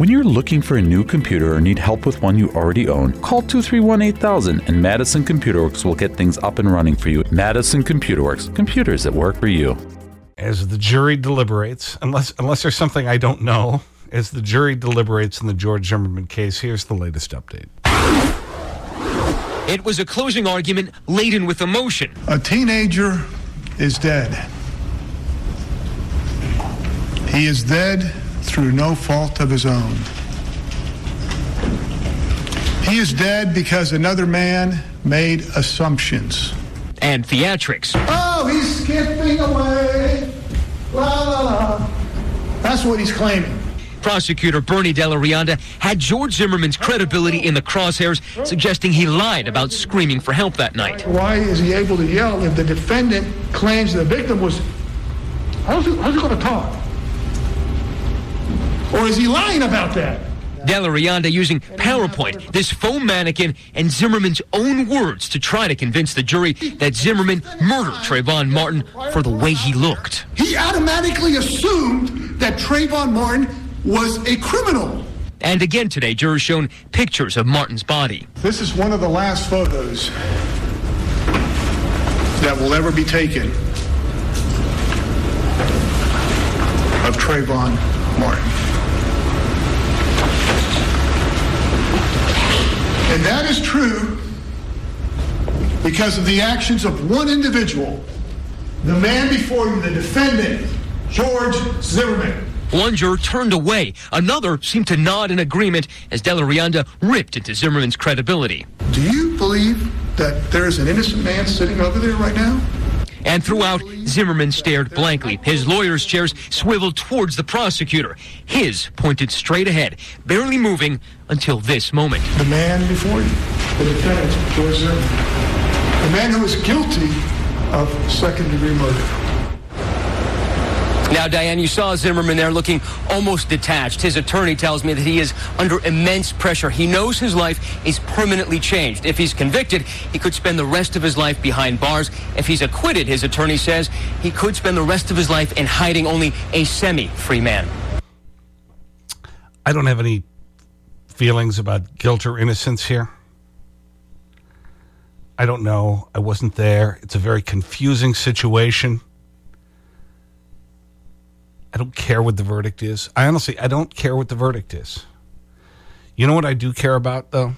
When you're looking for a new computer or need help with one you already own, call 231 8000 and Madison Computer Works will get things up and running for you. Madison Computer Works, computers that work for you. As the jury deliberates, unless, unless there's something I don't know, as the jury deliberates in the George Zimmerman case, here's the latest update. It was a closing argument laden with emotion. A teenager is dead. He is dead through no fault of his own. He is dead because another man made assumptions. And theatrics. Oh, he's skipping away. La la la. That's what he's claiming. Prosecutor Bernie de la Rionda had George Zimmerman's credibility in the crosshairs, suggesting he lied about screaming for help that night. Why is he able to yell if the defendant claims the victim was. How's he, how's he going to talk? Or is he lying about that? de la Rionda using PowerPoint, this foam mannequin, and Zimmerman's own words to try to convince the jury that Zimmerman murdered Trayvon Martin for the way he looked. He automatically assumed that Trayvon Martin was a criminal. And again today, jurors shown pictures of Martin's body. This is one of the last photos that will ever be taken of Trayvon Martin. And that is true because of the actions of one individual, the man before you, the defendant, George Zimmerman. One juror turned away. Another seemed to nod in agreement as de la Rionda ripped into Zimmerman's credibility. Do you believe that there is an innocent man sitting over there right now? And throughout, Zimmerman stared blankly. His lawyer's chairs swiveled towards the prosecutor. His pointed straight ahead, barely moving until this moment. The man before you, the defendant, George Zimmerman, the man who is guilty of second degree murder. Now, Diane, you saw Zimmerman there looking almost detached. His attorney tells me that he is under immense pressure. He knows his life is permanently changed. If he's convicted, he could spend the rest of his life behind bars. If he's acquitted, his attorney says he could spend the rest of his life in hiding only a semi-free man. I don't have any feelings about guilt or innocence here. I don't know. I wasn't there. It's a very confusing situation. I don't care what the verdict is. I honestly, I don't care what the verdict is. You know what I do care about, though?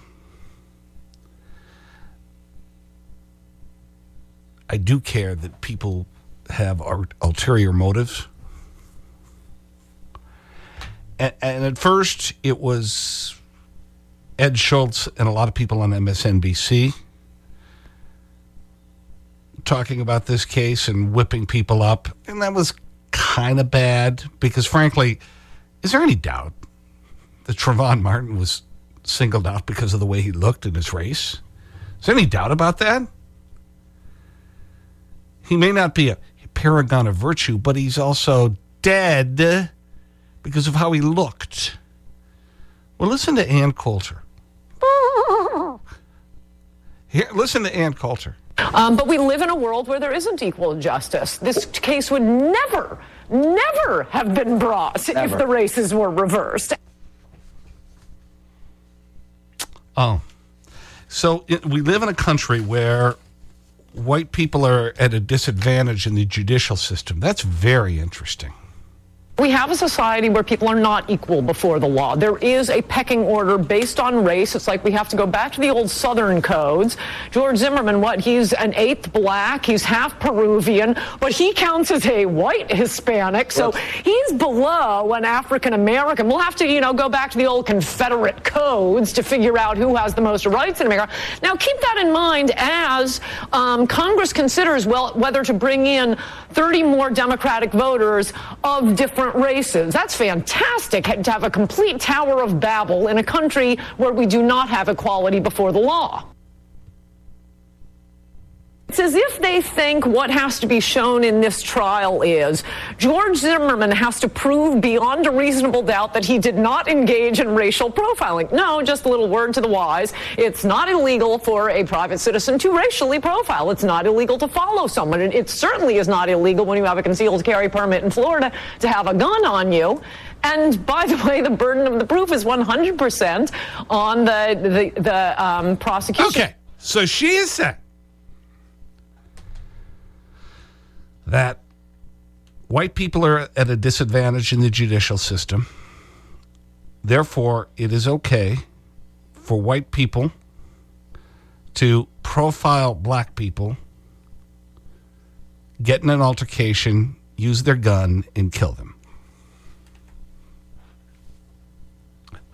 I do care that people have ulterior motives. And, at first, it was Ed Schultz and a lot of people on MSNBC talking about this case and whipping people up. And that was kind of bad because, frankly, is there any doubt that Trayvon Martin was singled out because of the way he looked in his race? Is there any doubt about that? He may not be a paragon of virtue, but he's also dead because of how he looked. Well, listen to Ann Coulter. Here, listen to Ann Coulter. Um, but we live in a world where there isn't equal justice. This case would never, never have been brought never. if the races were reversed. Oh. So it, we live in a country where white people are at a disadvantage in the judicial system. That's very interesting. We have a society where people are not equal before the law. There is a pecking order based on race. It's like we have to go back to the old Southern codes. George Zimmerman, what? He's an eighth black. He's half Peruvian, but he counts as a white Hispanic. So he's below an African American. We'll have to, you know, go back to the old Confederate codes to figure out who has the most rights in America. Now, keep that in mind as um, Congress considers well whether to bring in 30 more Democratic voters of different different races. That's fantastic to have a complete Tower of Babel in a country where we do not have equality before the law. It's as if they think what has to be shown in this trial is George Zimmerman has to prove beyond a reasonable doubt that he did not engage in racial profiling. No, just a little word to the wise. It's not illegal for a private citizen to racially profile. It's not illegal to follow someone. It, it certainly is not illegal when you have a concealed carry permit in Florida to have a gun on you. And by the way, the burden of the proof is 100% on the, the, the um, prosecution. Okay. So she is saying that white people are at a disadvantage in the judicial system. Therefore, it is okay for white people to profile black people, get in an altercation, use their gun, and kill them.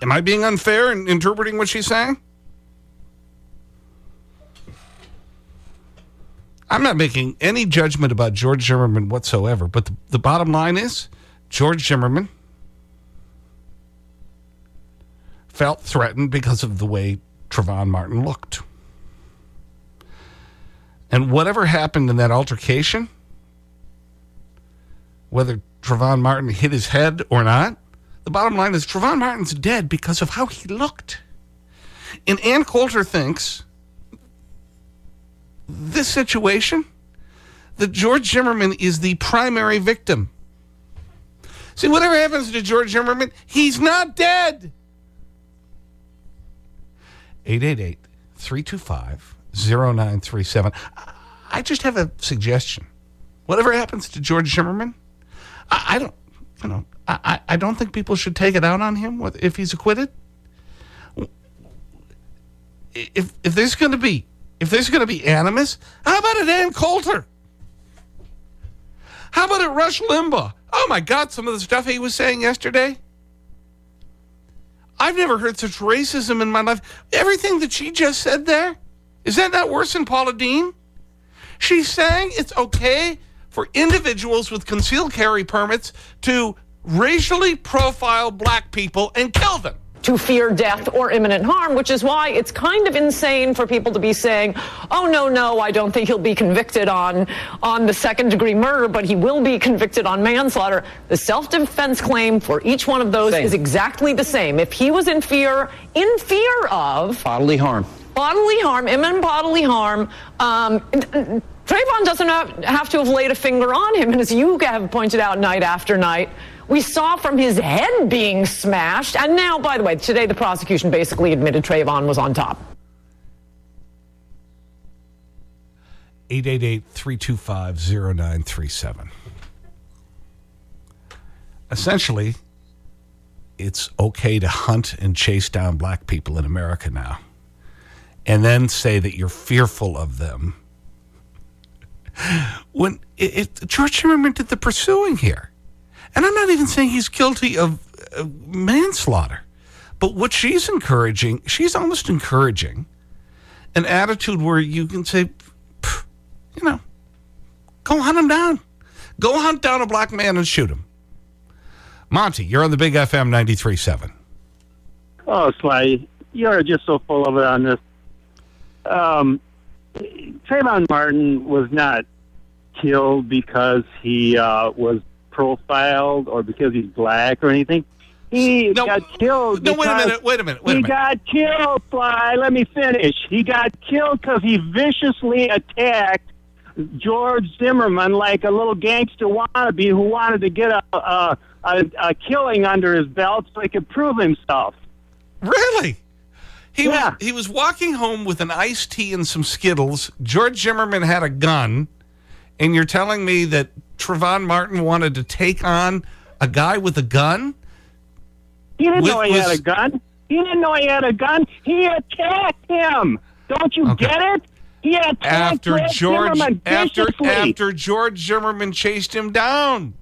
Am I being unfair in interpreting what she's saying? I'm not making any judgment about George Zimmerman whatsoever, but the, the bottom line is George Zimmerman felt threatened because of the way Trayvon Martin looked. And whatever happened in that altercation, whether Trayvon Martin hit his head or not, the bottom line is Trayvon Martin's dead because of how he looked. And Ann Coulter thinks this situation that George Zimmerman is the primary victim. See, whatever happens to George Zimmerman, he's not dead. 888 325 0937. I just have a suggestion. Whatever happens to George Zimmerman, I, I don't, you know, I, I don't think people should take it out on him if he's acquitted. If, if there's going to be if there's going to be animus, how about it Ann Coulter? How about it Rush Limbaugh? Oh my God, some of the stuff he was saying yesterday. I've never heard such racism in my life. Everything that she just said there, is that not worse than Paula Deen? She's saying it's okay for individuals with concealed carry permits to racially profile black people and kill them to fear death or imminent harm, which is why it's kind of insane for people to be saying, oh, no, no, I don't think he'll be convicted on, on the second degree murder, but he will be convicted on manslaughter. The self defense claim for each one of those same. is exactly the same. If he was in fear, in fear of bodily harm, bodily harm, imminent bodily harm, um, Trayvon doesn't have to have laid a finger on him. And as you have pointed out night after night, we saw from his head being smashed. And now, by the way, today the prosecution basically admitted Trayvon was on top. 888-325-0937. Essentially, it's okay to hunt and chase down black people in America now. And then say that you're fearful of them. When it, it, George Zimmerman did the pursuing here. And I'm not even saying he's guilty of uh, manslaughter. But what she's encouraging, she's almost encouraging an attitude where you can say, you know, go hunt him down. Go hunt down a black man and shoot him. Monty, you're on the Big FM 93.7. Oh, Sly, you're just so full of it on this. Um, Trayvon Martin was not killed because he uh, was profiled or because he's black or anything. He no, got killed. No, wait a minute. Wait a minute. Wait he a minute. got killed, Sly. Let me finish. He got killed because he viciously attacked George Zimmerman like a little gangster wannabe who wanted to get a, a, a, a killing under his belt so he could prove himself. Really? He, yeah. was, he was walking home with an iced tea and some Skittles. George Zimmerman had a gun. And you're telling me that Trayvon Martin wanted to take on a guy with a gun? He didn't with, know he was, had a gun. He didn't know he had a gun. He attacked him. Don't you okay. get it? He attacked after George Zimmerman after after George Zimmerman chased him down.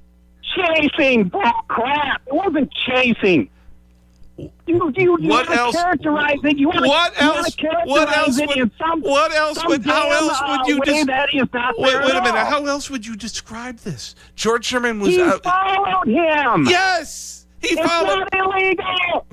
Chasing crap. It wasn't chasing. You, you, you what else? Characterize it. You want what else? what else? Would, some, what else would? How else would you? Des- that is not wait, wait a minute. All. How else would you describe this? George Sherman was. He uh, followed him. Yes, he it's followed. not illegal.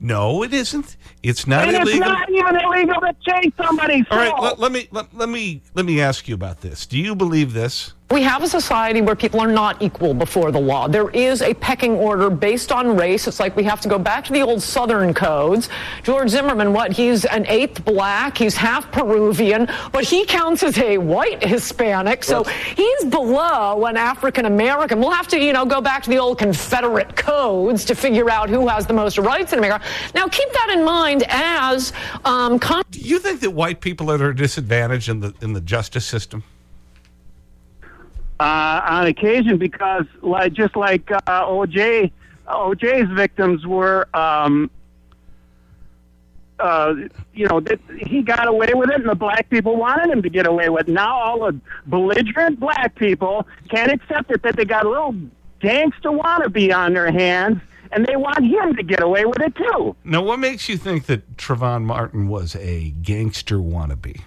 No, it isn't. It's not And illegal. it's not even illegal to chase somebody. All right, let, let me let, let me let me ask you about this. Do you believe this? We have a society where people are not equal before the law. There is a pecking order based on race. It's like we have to go back to the old Southern codes. George Zimmerman, what? He's an eighth black. He's half Peruvian, but he counts as a white Hispanic. So he's below an African American. We'll have to, you know, go back to the old Confederate codes to figure out who has the most rights in America. Now, keep that in mind as um, Do you think that white people are at a disadvantage in the in the justice system? Uh, on occasion because like just like uh, OJ OJ's victims were um, uh, you know that he got away with it and the black people wanted him to get away with it. now all the belligerent black people can't accept it that they got a little gangster wannabe on their hands and they want him to get away with it too Now, what makes you think that Trayvon Martin was a gangster wannabe?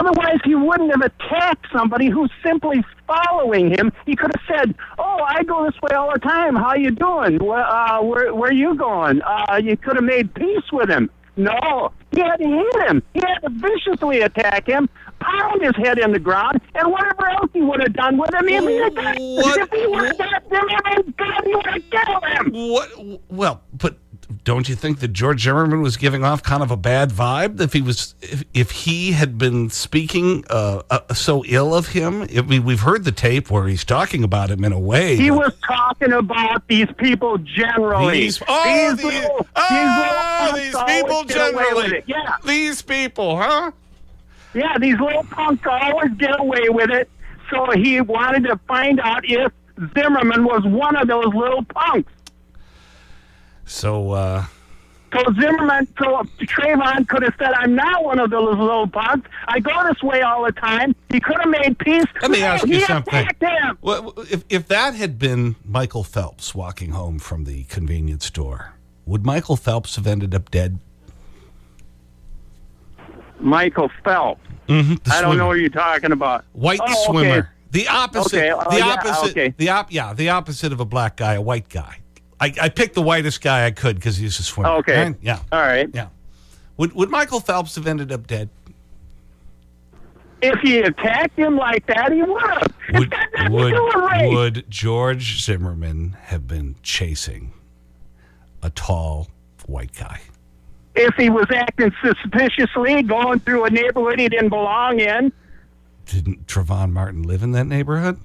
Otherwise, he wouldn't have attacked somebody who's simply following him. He could have said, "Oh, I go this way all the time. How you doing? Where, uh, where, where you going?" Uh, you could have made peace with him. No, he had to hit him. He had to viciously attack him, pound his head in the ground, and whatever else he would have done with him, he done, What? if he would have done God, would have killed him. What? Well, but don't you think that George Zimmerman was giving off kind of a bad vibe? If he was, if, if he had been speaking uh, uh, so ill of him, I mean, we've heard the tape where he's talking about him in a way. He was talking about these people generally. These, oh, these, little, oh, these, these people punks always get away with generally. Yeah, These people, huh? yeah, these little punks always get away with it. So he wanted to find out if Zimmerman was one of those little punks. So, uh, So Zimmerman, so Trayvon could have said, "I'm not one of those little punks. I go this way all the time." He could have made peace. Let me ask you something. Well, if, if that had been Michael Phelps walking home from the convenience store, would Michael Phelps have ended up dead? Michael Phelps. Mm-hmm. I don't swimmer. know what you're talking about. White Oh, okay. swimmer. The opposite. Okay, oh, the yeah, opposite. okay. The op, yeah, the opposite of a black guy, a white guy. I, I picked the whitest guy I could because he's a swimmer. Oh, okay. right? Yeah. All right. Yeah. Would, would Michael Phelps have ended up dead? If he attacked him like that, he would have. Would, would, to do with race. would George Zimmerman have been chasing a tall white guy? If he was acting suspiciously, going through a neighborhood he didn't belong in, Didn't Trayvon Martin live in that neighborhood?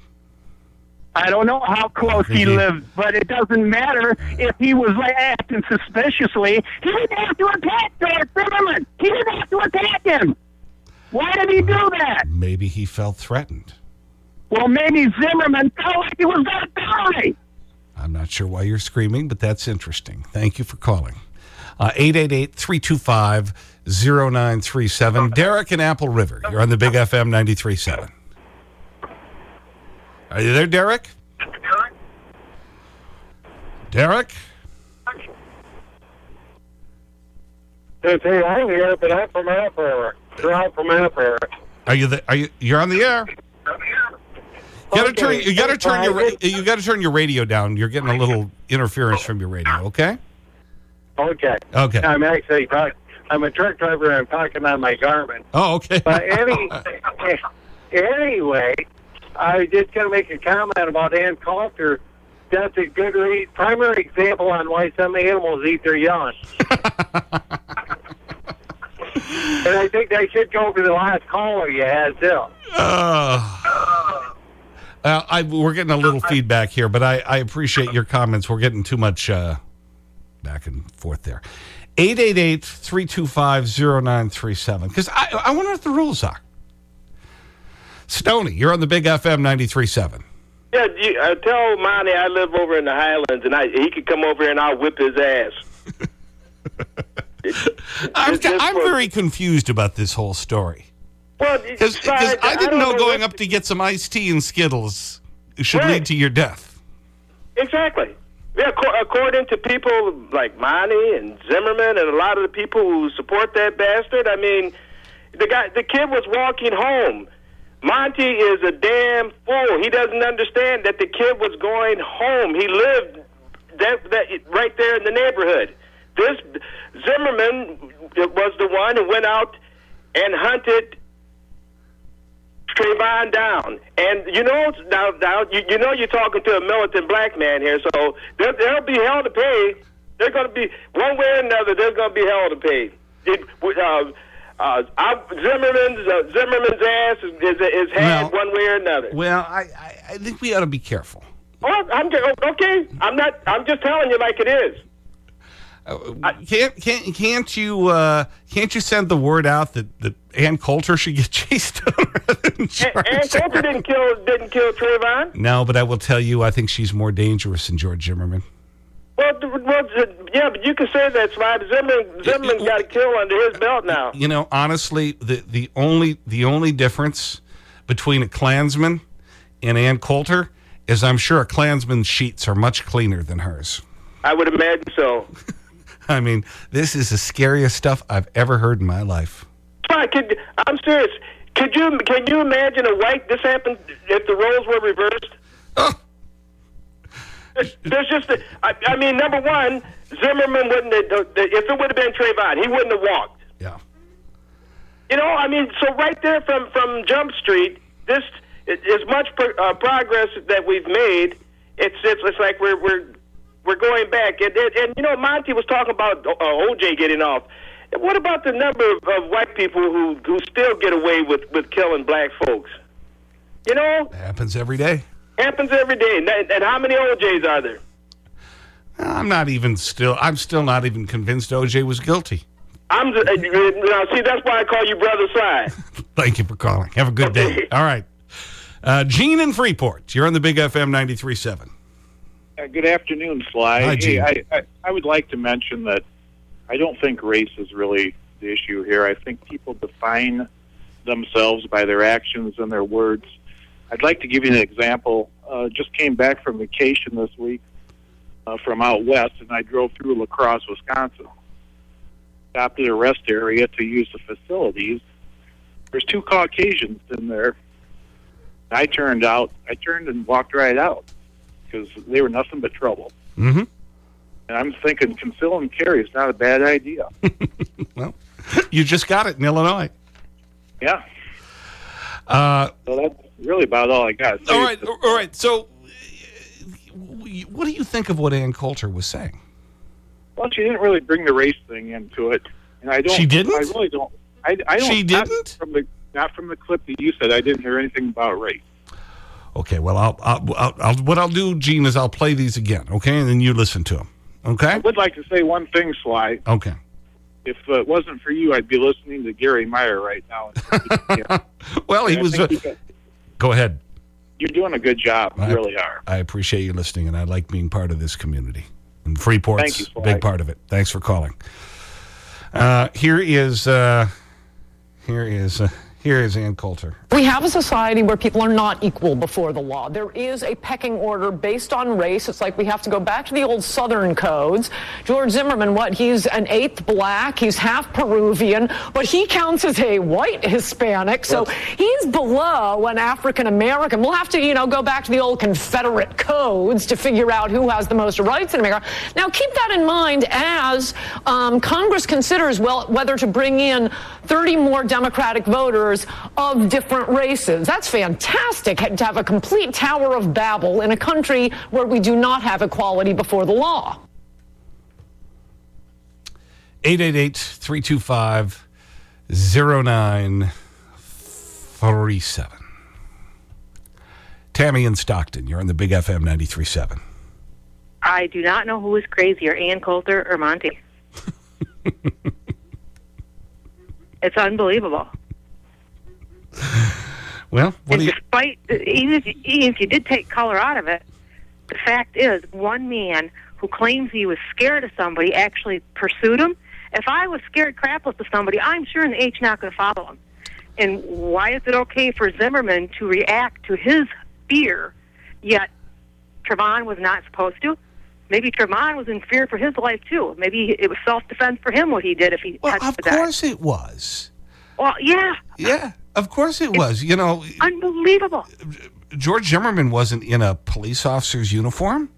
I don't know how close he he- lived, but it doesn't matter if he was acting suspiciously. He didn't have to attack George Zimmerman. He didn't have to attack him. Why did he do that? Maybe he felt threatened. Well, maybe Zimmerman felt like he was going to die. I'm not sure why you're screaming, but that's interesting. Thank you for calling. Uh, 888 325 0937. Derek in Apple River. You're on the Big FM 93.7. Are you there, Derek? Derek? It's hey, I'm here, but I'm from Ann Prairie. You're out from Ann Prairie. Are you the, are you you're on the air? You gotta turn Okay, you gotta turn your you gotta turn your radio down. You're getting a little interference from your radio, okay? Okay. Okay. I'm actually I'm a truck driver. I'm talking on my Garmin. Oh, okay. But any anyway, I was just going to make a comment about Ann Coulter. That's a good re- primary example on why some animals eat their young. and I think I should go over the last caller you had too. Uh, uh, I, we're getting a little feedback here, but I, I appreciate your comments. We're getting too much uh, back and forth there. 888 325 0937. Because I, I wonder what the rules are. Stony, you're on the Big FM 93.7. Yeah, you, uh, tell Monty I live over in the Highlands, and I, he could come over here and I'll whip his ass. I'm, I'm very confused about this whole story. Well, Because besides, I didn't don't know going up to get some iced tea and Skittles should Right. lead to your death. Exactly. Yeah, according to people like Monty and Zimmerman and a lot of the people who support that bastard, I mean, the guy, the kid was walking home. Monty is a damn fool. He doesn't understand that the kid was going home. He lived that, that right there in the neighborhood. This Zimmerman was the one who went out and hunted Trayvon down. And you know, now, now you, you know you're talking to a militant black man here, so there, there'll be hell to pay. They're going to be one way or another. There's going to be hell to pay. It, uh, uh, I, Zimmerman's uh, Zimmerman's ass is, is, is had Well- one way or another. Well, I, I, I think we ought to be careful. Oh, I'm okay. I'm not. I'm just telling you like it is. Can't, can't, can't, you, uh, can't you send the word out that, that Ann Coulter should get chased rather than George and Coulter didn't kill didn't kill Trayvon. No, but I will tell you, I think she's more dangerous than George Zimmerman. Well, well, yeah, but you can say that, Slide. Zimmerman, Zimmerman got a kill under his belt now. You know, honestly, the, the, only, the only difference between a Klansman and Ann Coulter is I'm sure a Klansman's sheets are much cleaner than hers. I would imagine so. I mean, this is the scariest stuff I've ever heard in my life. Slide, could, I'm serious. Could you can you imagine a white this happened if the roles were reversed? Oh, There's just, a, I, I mean, number one, Zimmerman wouldn't have, if it would have been Trayvon, he wouldn't have walked. yeah. You know, I mean, so right there from from Jump Street, this as much pro, uh, progress that we've made. It's it's, it's like we're we're we're going back, and, and and you know, Monty was talking about uh, OJ getting off. What about the number of, of white people who who still get away with with killing black folks? You know, It happens every day. Happens every day. And, and how many OJs are there? I'm not even still, I'm still not even convinced OJ was guilty. I'm uh, now see that's why I call you brother Sly. Thank you for calling. Have a good day. All right. Uh, Gene in Freeport. You're on the Big FM 93.7. Uh, good afternoon, Sly. Hi, Hey, Gene. I, I, I would like to mention that I don't think race is really the issue here. I think people define themselves by their actions and their words. I'd like to give you an example. Uh, just came back from vacation this week uh, from out west, and I drove through La Crosse, Wisconsin. Stopped at a rest area to use the facilities. There's two Caucasians in there. I turned out. I turned and walked right out because they were nothing but trouble. Mm-hmm. And I'm thinking conceal and carry is not a bad idea. Well, you just got it in Illinois. yeah. Uh, So that's really about all I got. all right. All right. So, uh, what do you think of what Ann Coulter was saying? Well, she didn't really bring the race thing into it, and I don't. She didn't? I really don't. I, I don't. She didn't? from the not from the clip that you said. I didn't hear anything about race. Okay. Well, I'll, I'll, I'll, I'll, what I'll do, Gene, is I'll play these again. Okay. And then you listen to them. Okay. I would like to say one thing, Sly. Okay. If uh, it wasn't for you, I'd be listening to Gary Meyer right now. Well, he was. got- go ahead. You're doing a good job. You I- really are. I appreciate you listening, and I like being part of this community. And Freeport's you, a big part of it. Thanks for calling. Uh, here is, uh, here is, uh, here is Ann Coulter. We have a society where people are not equal before the law. There is a pecking order based on race. It's like we have to go back to the old Southern codes. George Zimmerman, what? He's an eighth black. He's half Peruvian, but he counts as a white Hispanic. So he's below an African American. We'll have to, you know, go back to the old Confederate codes to figure out who has the most rights in America. Now, keep that in mind as um, Congress considers well whether to bring in 30 more Democratic voters of different races. That's fantastic to have a complete Tower of Babel in a country where we do not have equality before the law. 888-325-0937. Tammy in Stockton, you're on the Big FM 93.7. I do not know who is crazier, Ann Coulter or Monty. it's unbelievable. Well, what And do you, despite, even if, you, even if you did take color out of it, the fact is, one man who claims he was scared of somebody actually pursued him. If I was scared crapless of somebody, I'm sure the H not going to follow him. And why is it okay for Zimmerman to react to his fear, yet Trayvon was not supposed to? Maybe Trayvon was in fear for his life too. Maybe it was self-defense for him what he did if he well, touched of the guy. course it was. Well, yeah, Yeah, of course it was. You know, unbelievable. George Zimmerman wasn't in a police officer's uniform.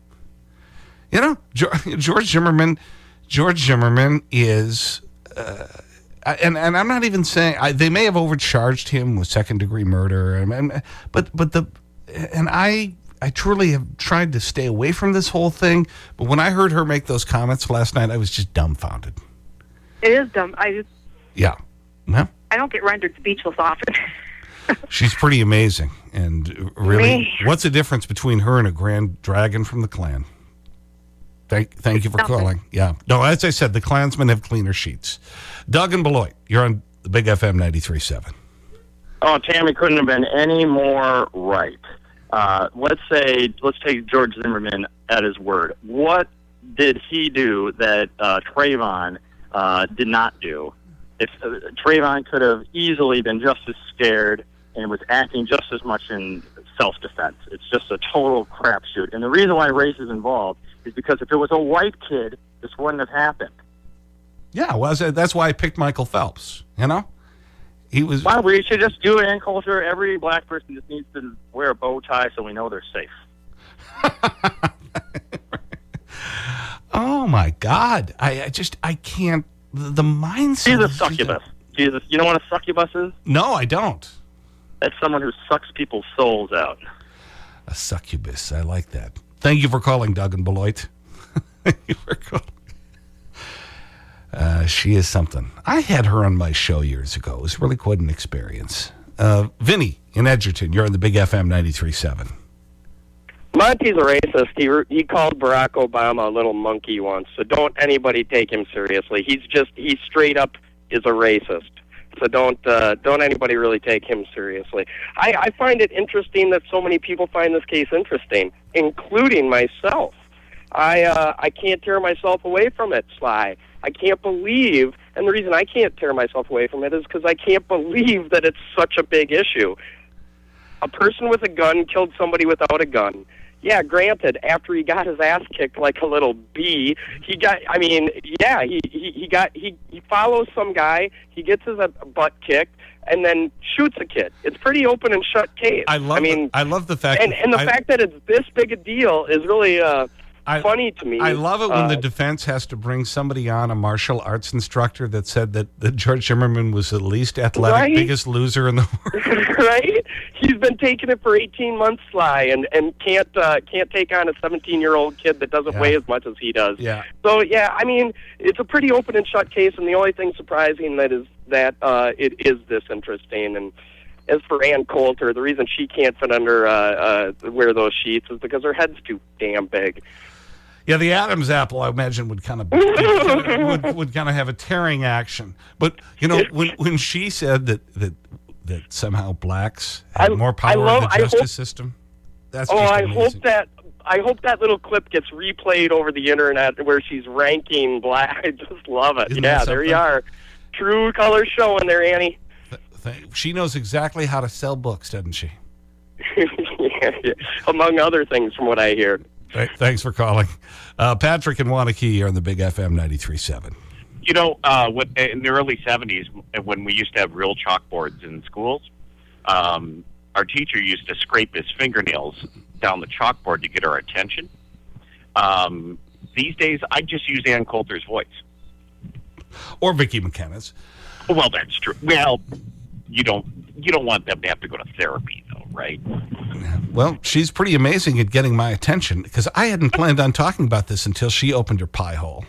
You know, George Zimmerman, George Zimmerman is, uh, and, and I'm not even saying, I, they may have overcharged him with second degree murder, and, but, but the, and I, I truly have tried to stay away from this whole thing. But when I heard her make those comments last night, I was just dumbfounded. It is dumb. I just, yeah. Yeah. I don't get rendered speechless often. She's pretty amazing. And really, Me? what's the difference between her and a grand dragon from the Klan? Thank, thank you for Nothing. calling. Yeah. No, as I said, the Klansmen have cleaner sheets. Doug and Beloit, you're on the Big FM 93.7. Oh, Tammy couldn't have been any more right. Uh, let's say, let's take George Zimmerman at his word. What did he do that uh, Trayvon uh, did not do? If uh, Trayvon could have easily been just as scared and was acting just as much in self-defense. It's just a total crapshoot. And the reason why race is involved is because if it was a white kid, this wouldn't have happened. Yeah, well, that's why I picked Michael Phelps, you know? He was. Well, we should just do it in culture. Every black person just needs to wear a bow tie so we know they're safe. oh, my God. I, I, just, I can't. The, the mindset. She's a succubus. Jesus. You know what a succubus is? No, I don't. That's someone who sucks people's souls out. A succubus. I like that. Thank you for calling, Doug and Beloit. Thank you for calling. Uh, she is something. I had her on my show years ago. It was really quite an experience. Uh, Vinny in Edgerton, you're on the Big FM 93.7. Monty's a racist. He, he called Barack Obama a little monkey once, so don't anybody take him seriously. He's just, he straight up is a racist. So don't uh, don't anybody really take him seriously. I, I find it interesting that so many people find this case interesting, including myself. I uh, I can't tear myself away from it, Sly. I can't believe, and the reason I can't tear myself away from it is because I can't believe that it's such a big issue. A person with a gun killed somebody without a gun. Yeah, granted, after he got his ass kicked like a little bee, he got. I mean, yeah, he he, he got he he follows some guy, he gets his uh, butt kicked, and then shoots a kid. It's pretty open and shut case. I love. I mean, the, I love the fact, and, and the I, fact that it's this big a deal is really. uh I, funny to me. I love it when the uh, defense has to bring somebody on, a martial arts instructor that said that, that George Zimmerman was the least athletic, right? biggest loser in the world. right? He's been taking it for 18 months, Sly, and, and can't, uh, can't take on a 17-year-old kid that doesn't yeah. weigh as much as he does. Yeah. So, yeah, I mean, it's a pretty open and shut case, and the only thing surprising that is that uh, it is this interesting. And as for Ann Coulter, the reason she can't fit under uh, uh, wear those sheets is because her head's too damn big. Yeah, the Adam's apple, I imagine, would kind of would, would kind of have a tearing action. But you know, when when she said that that that somehow blacks have I, more power love, in the justice hope, system, that's oh, I hope that I hope that little clip gets replayed over the internet where she's ranking black. I just love it. Isn't yeah, there you are, true color showing there, Annie. She knows exactly how to sell books, doesn't she? yeah, yeah. Among other things, from what I hear. Thanks for calling. Uh, Patrick and Waunakee are on the Big FM 93.7. You know, uh, what, in the early 70s, when we used to have real chalkboards in schools, um, our teacher used to scrape his fingernails down the chalkboard to get our attention. Um, these days, I just use Ann Coulter's voice. Or Vicki McKenna's. Well, that's true. Well, you don't you don't want them to have to go to therapy, right? Well, she's pretty amazing at getting my attention because I hadn't planned on talking about this until she opened her pie hole.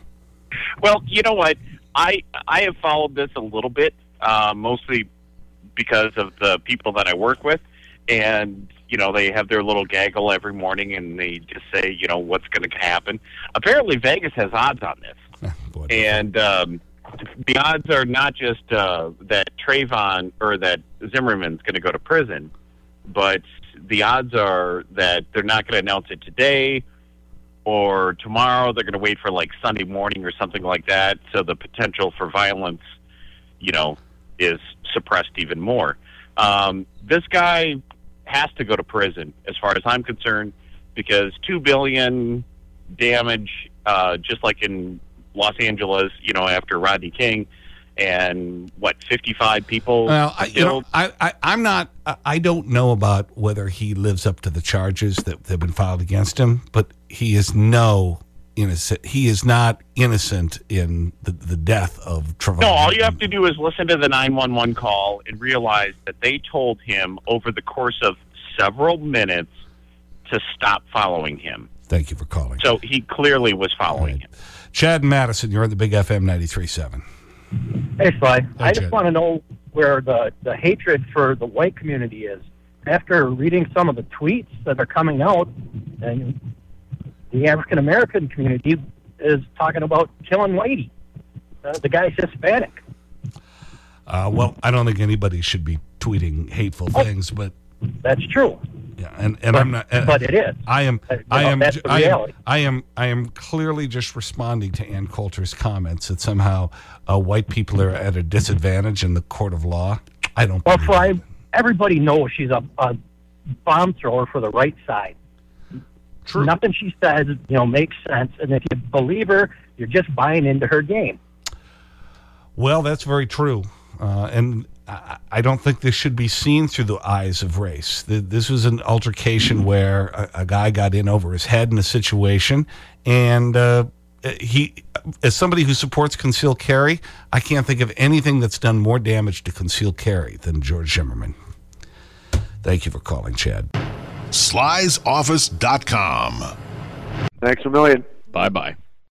Well, you know what? I I have followed this a little bit, uh, mostly because of the people that I work with, and you know they have their little gaggle every morning, and they just say, you know, what's going to happen. Apparently, Vegas has odds on this, and. Um, the odds are not just uh, that Trayvon or that Zimmerman's going to go to prison, but the odds are that they're not going to announce it today or tomorrow. They're going to wait for like Sunday morning or something like that. So the potential for violence, you know, is suppressed even more. Um, this guy has to go to prison, as far as I'm concerned, because two billion damage, uh, just like in Los Angeles, you know, after Rodney King, and what 55 people well I, you know, I, I i'm not i don't know about whether he lives up to the charges that have been filed against him but he is no innocent. He is not innocent in the, the death of Trayvon. No, all you have to do is listen to the 911 call and realize that they told him over the course of several minutes to stop following him. Thank you for calling. So he clearly was following him. Chad and Madison, you're on the Big FM 93.7. Hey, Sly. Hey, I just want to know where the, the hatred for the white community is. After reading some of the tweets that are coming out, and the African American community is talking about killing Whitey. Uh, the guy's Hispanic. Uh, well, I don't think anybody should be tweeting hateful things, but That's true. Yeah, and, and I'm not. uh, but it is. I am. Uh, I am. I am. I am. I am clearly just responding to Ann Coulter's comments that somehow uh, white people are at a disadvantage in the court of law. I don't. Well, Sly, everybody knows she's a, a bomb thrower for the right side. True. Nothing she says, you know, makes sense. And if you believe her, you're just buying into her game. Well, that's very true. Uh, and I, I don't think this should be seen through the eyes of race. Th- This was an altercation where a, a guy got in over his head in a situation. And uh, he, as somebody who supports concealed carry, I can't think of anything that's done more damage to concealed carry than George Zimmerman. Thank you for calling, Chad. Sly'sOffice.com. Thanks a million. Bye bye.